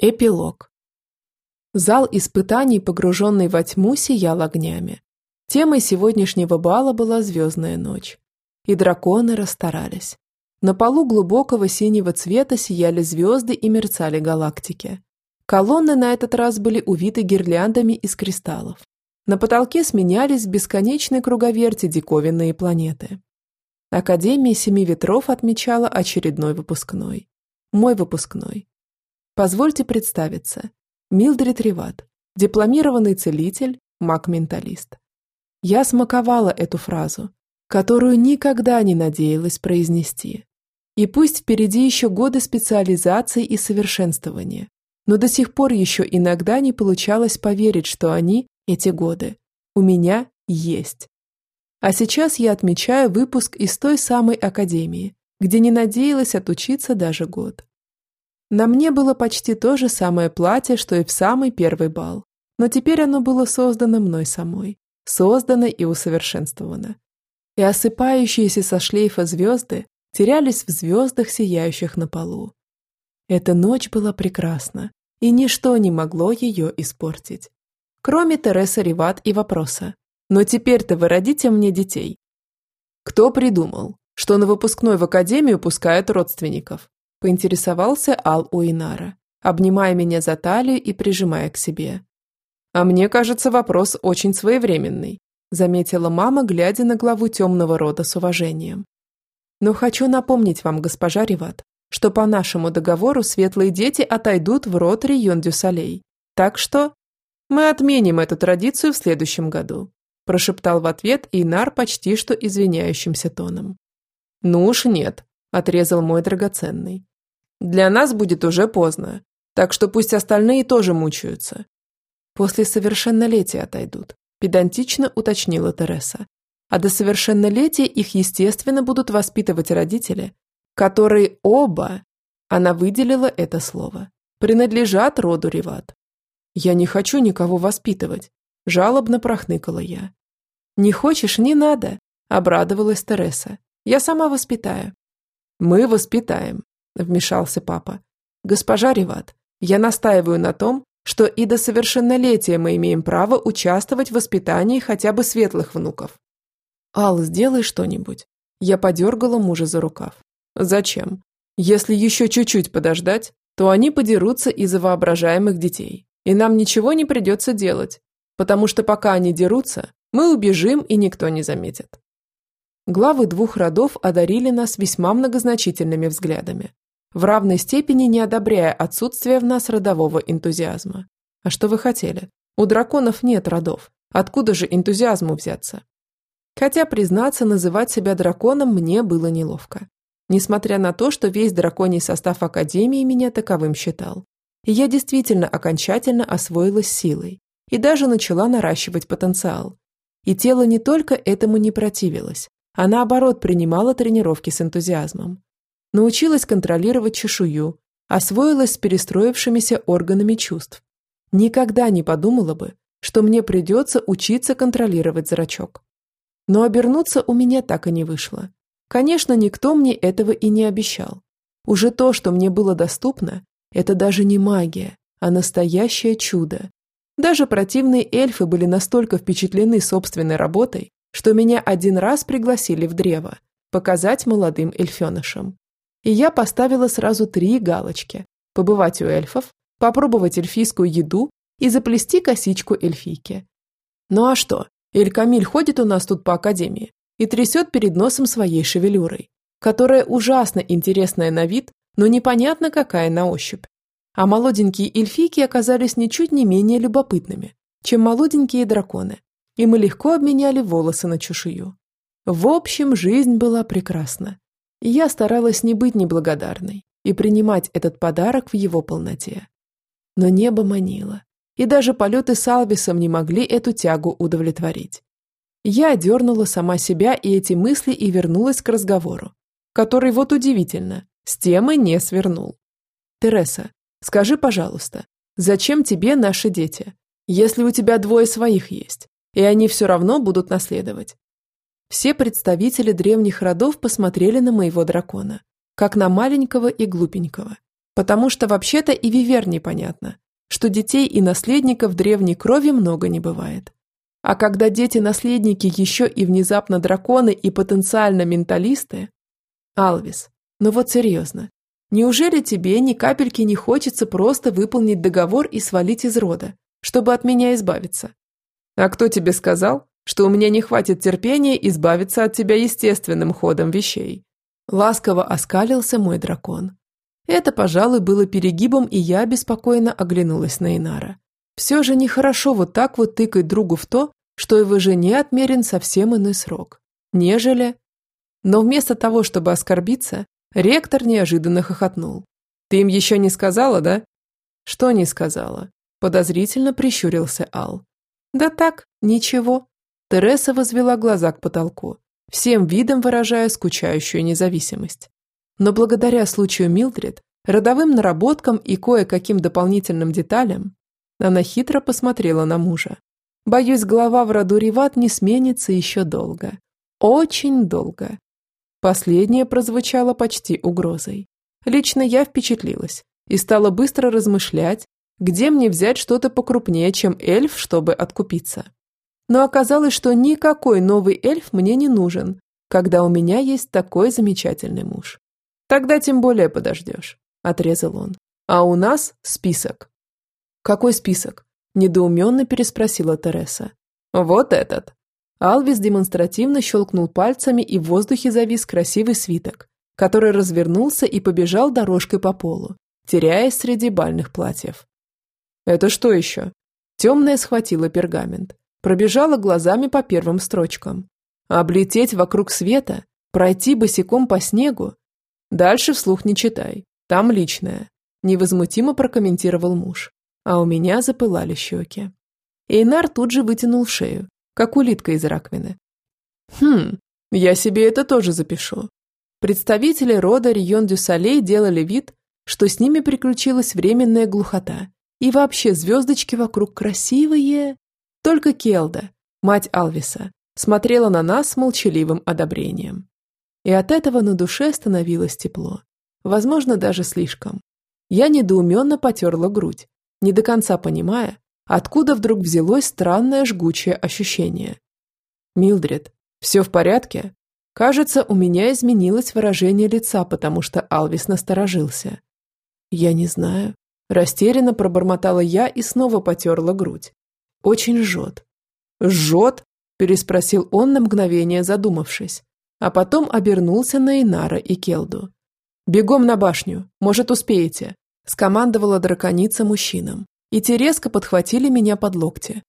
Эпилог. Зал испытаний, погруженный во тьму, сиял огнями. Темой сегодняшнего бала была звездная ночь. И драконы расстарались. На полу глубокого синего цвета сияли звезды и мерцали галактики. Колонны на этот раз были увиты гирляндами из кристаллов. На потолке сменялись в бесконечной круговерти диковинные планеты. Академия Семи Ветров отмечала очередной выпускной. Мой выпускной. Позвольте представиться. Милдрид Риват, дипломированный целитель, маг-менталист. Я смаковала эту фразу, которую никогда не надеялась произнести. И пусть впереди еще годы специализации и совершенствования, но до сих пор еще иногда не получалось поверить, что они, эти годы, у меня есть. А сейчас я отмечаю выпуск из той самой академии, где не надеялась отучиться даже год. На мне было почти то же самое платье, что и в самый первый бал, но теперь оно было создано мной самой, создано и усовершенствовано. И осыпающиеся со шлейфа звезды терялись в звездах, сияющих на полу. Эта ночь была прекрасна, и ничто не могло ее испортить. Кроме Тересы Риват и вопроса. «Но теперь-то вы родите мне детей». Кто придумал, что на выпускной в академию пускают родственников? Поинтересовался Ал Уинара, обнимая меня за талию и прижимая к себе. «А мне кажется, вопрос очень своевременный», заметила мама, глядя на главу темного рода с уважением. «Но хочу напомнить вам, госпожа Риват, что по нашему договору светлые дети отойдут в род Рион Дюсалей. Так что мы отменим эту традицию в следующем году», прошептал в ответ Инар почти что извиняющимся тоном. «Ну уж нет», – отрезал мой драгоценный. Для нас будет уже поздно, так что пусть остальные тоже мучаются. После совершеннолетия отойдут, педантично уточнила Тереса. А до совершеннолетия их, естественно, будут воспитывать родители, которые оба, она выделила это слово, принадлежат роду Риват. Я не хочу никого воспитывать, жалобно прохныкала я. Не хочешь, не надо, обрадовалась Тереса. Я сама воспитаю. Мы воспитаем, вмешался папа. «Госпожа Риват, я настаиваю на том, что и до совершеннолетия мы имеем право участвовать в воспитании хотя бы светлых внуков». «Ал, сделай что-нибудь». Я подергала мужа за рукав. «Зачем? Если еще чуть-чуть подождать, то они подерутся из-за воображаемых детей, и нам ничего не придется делать, потому что пока они дерутся, мы убежим и никто не заметит». Главы двух родов одарили нас весьма многозначительными взглядами, в равной степени не одобряя отсутствие в нас родового энтузиазма. А что вы хотели? У драконов нет родов. Откуда же энтузиазму взяться? Хотя, признаться, называть себя драконом мне было неловко. Несмотря на то, что весь драконий состав Академии меня таковым считал. И я действительно окончательно освоилась силой и даже начала наращивать потенциал. И тело не только этому не противилось, а наоборот принимало тренировки с энтузиазмом научилась контролировать чешую, освоилась с перестроившимися органами чувств. Никогда не подумала бы, что мне придется учиться контролировать зрачок. Но обернуться у меня так и не вышло. Конечно, никто мне этого и не обещал. Уже то, что мне было доступно, это даже не магия, а настоящее чудо. Даже противные эльфы были настолько впечатлены собственной работой, что меня один раз пригласили в древо, показать молодым эльфенышам и я поставила сразу три галочки. Побывать у эльфов, попробовать эльфийскую еду и заплести косичку эльфийки. Ну а что, Эль-Камиль ходит у нас тут по академии и трясет перед носом своей шевелюрой, которая ужасно интересная на вид, но непонятно какая на ощупь. А молоденькие эльфийки оказались ничуть не менее любопытными, чем молоденькие драконы, и мы легко обменяли волосы на чешую. В общем, жизнь была прекрасна. Я старалась не быть неблагодарной и принимать этот подарок в его полноте. Но небо манило, и даже полеты с Алвисом не могли эту тягу удовлетворить. Я дернула сама себя и эти мысли и вернулась к разговору, который, вот удивительно, с темы не свернул. «Тереса, скажи, пожалуйста, зачем тебе наши дети, если у тебя двое своих есть, и они все равно будут наследовать? Все представители древних родов посмотрели на моего дракона, как на маленького и глупенького. Потому что вообще-то и Вивер непонятно, что детей и наследников древней крови много не бывает. А когда дети-наследники еще и внезапно драконы и потенциально менталисты... Алвис, ну вот серьезно, неужели тебе ни капельки не хочется просто выполнить договор и свалить из рода, чтобы от меня избавиться? А кто тебе сказал, что у меня не хватит терпения избавиться от тебя естественным ходом вещей? Ласково оскалился мой дракон. Это, пожалуй, было перегибом, и я беспокойно оглянулась на Инара. Все же нехорошо вот так вот тыкать другу в то, что его жене отмерен совсем иной срок, нежели... Но вместо того, чтобы оскорбиться, ректор неожиданно хохотнул. «Ты им еще не сказала, да?» «Что не сказала?» Подозрительно прищурился Ал. «Да так, ничего». Тереса возвела глаза к потолку, всем видом выражая скучающую независимость. Но благодаря случаю Милдред, родовым наработкам и кое-каким дополнительным деталям, она хитро посмотрела на мужа. Боюсь, глава в роду Риват не сменится еще долго. Очень долго. Последнее прозвучало почти угрозой. Лично я впечатлилась и стала быстро размышлять, где мне взять что-то покрупнее, чем эльф, чтобы откупиться. Но оказалось, что никакой новый эльф мне не нужен, когда у меня есть такой замечательный муж. Тогда тем более подождешь, отрезал он. А у нас список. Какой список? Недоуменно переспросила Тереса. Вот этот. Алвис демонстративно щелкнул пальцами, и в воздухе завис красивый свиток, который развернулся и побежал дорожкой по полу, теряясь среди бальных платьев. «Это что еще?» Темная схватила пергамент, пробежала глазами по первым строчкам. «Облететь вокруг света? Пройти босиком по снегу? Дальше вслух не читай. Там личное. Невозмутимо прокомментировал муж. А у меня запылали щеки. Эйнар тут же вытянул шею, как улитка из раковины. Хм, я себе это тоже запишу. Представители рода Рион дю Солей делали вид, что с ними приключилась временная глухота. И вообще звездочки вокруг красивые. Только Келда, мать Алвиса, смотрела на нас с молчаливым одобрением. И от этого на душе становилось тепло. Возможно, даже слишком. Я недоуменно потерла грудь, не до конца понимая, откуда вдруг взялось странное жгучее ощущение. «Милдред, все в порядке?» Кажется, у меня изменилось выражение лица, потому что Алвис насторожился. «Я не знаю». Растерянно пробормотала я и снова потерла грудь. «Очень жжет». «Жжет?» – переспросил он на мгновение, задумавшись а потом обернулся на Инара и Келду. «Бегом на башню, может, успеете», – скомандовала драконица мужчинам, и те резко подхватили меня под локти.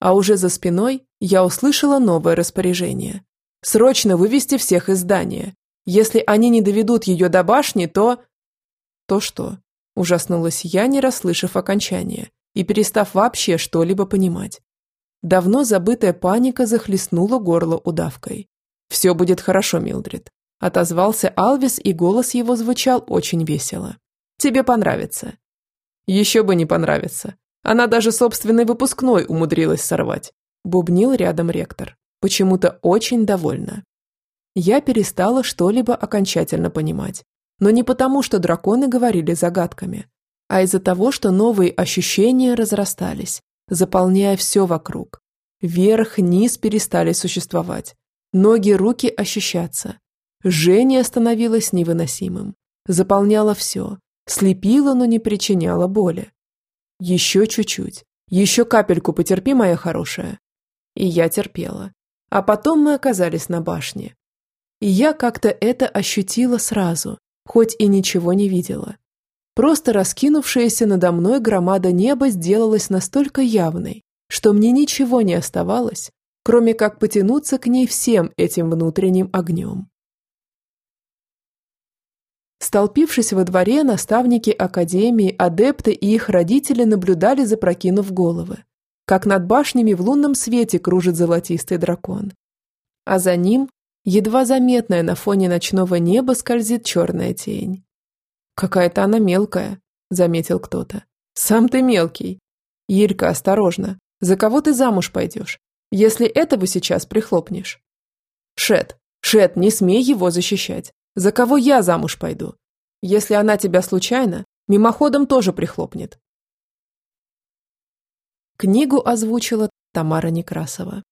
А уже за спиной я услышала новое распоряжение. «Срочно вывести всех из здания. Если они не доведут ее до башни, то...» «То что?» – ужаснулась я, не расслышав окончания и перестав вообще что-либо понимать. Давно забытая паника захлестнула горло удавкой. «Все будет хорошо, Милдрид», – отозвался Алвис, и голос его звучал очень весело. «Тебе понравится». «Еще бы не понравится. Она даже собственный выпускной умудрилась сорвать», – бубнил рядом ректор, почему-то очень довольна. Я перестала что-либо окончательно понимать. Но не потому, что драконы говорили загадками, а из-за того, что новые ощущения разрастались, заполняя все вокруг. Вверх-низ перестали существовать, Ноги, руки ощущаться. Жжение становилось невыносимым. Заполняло все. Слепило, но не причиняло боли. Еще чуть-чуть. Еще капельку потерпи, моя хорошая. И я терпела. А потом мы оказались на башне. И я как-то это ощутила сразу, хоть и ничего не видела. Просто раскинувшаяся надо мной громада неба сделалась настолько явной, что мне ничего не оставалось, кроме как потянуться к ней всем этим внутренним огнем. Столпившись во дворе, наставники академии, адепты и их родители наблюдали, запрокинув головы, как над башнями в лунном свете кружит золотистый дракон. А за ним, едва заметная на фоне ночного неба, скользит черная тень. «Какая-то она мелкая», — заметил кто-то. «Сам ты мелкий. Елька, осторожно. За кого ты замуж пойдешь? если этого сейчас прихлопнешь. Шет, Шет, не смей его защищать. За кого я замуж пойду? Если она тебя случайно, Мимоходом тоже прихлопнет. Книгу озвучила Тамара Некрасова.